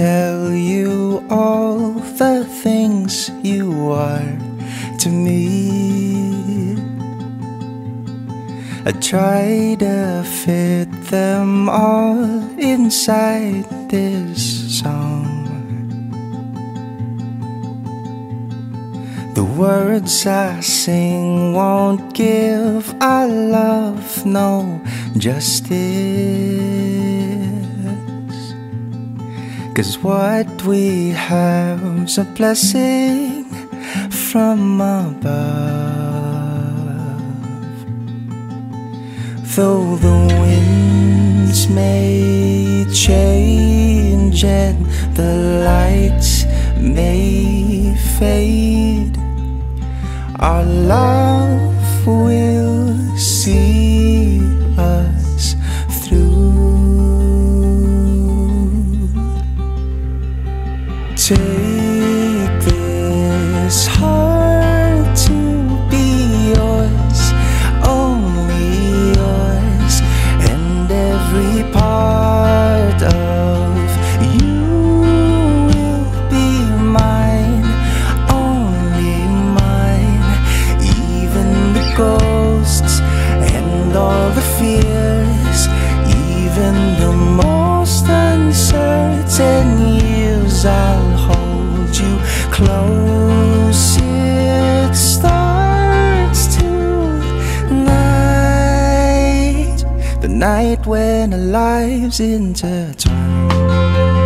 tell you all the things you are to me. I try to fit them all inside this song. The words I sing won't give our love no justice. Cause what we have's a blessing from above. Though the winds may change and the lights may fade, our love will see us ghosts and all the fears, even the most uncertain years. I'll hold you close. It starts tonight, the night when our lives intertwine.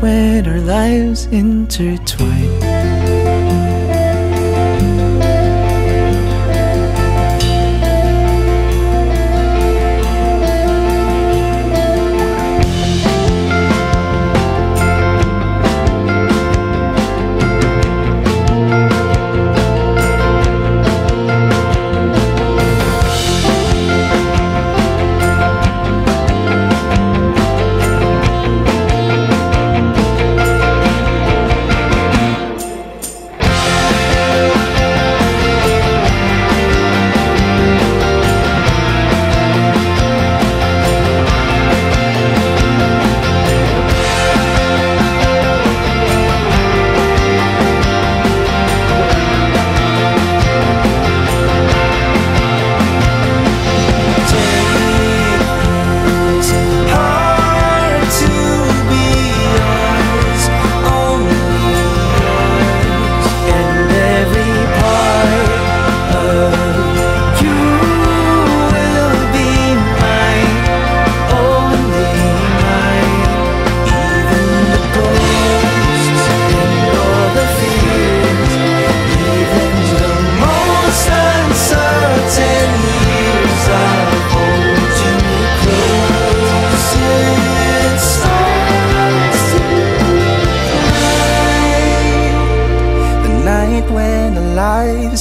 When our lives intertwine.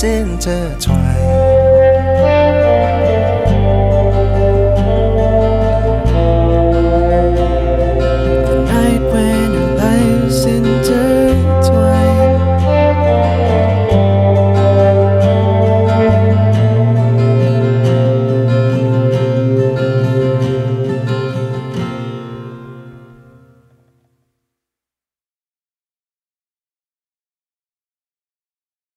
Intertwine.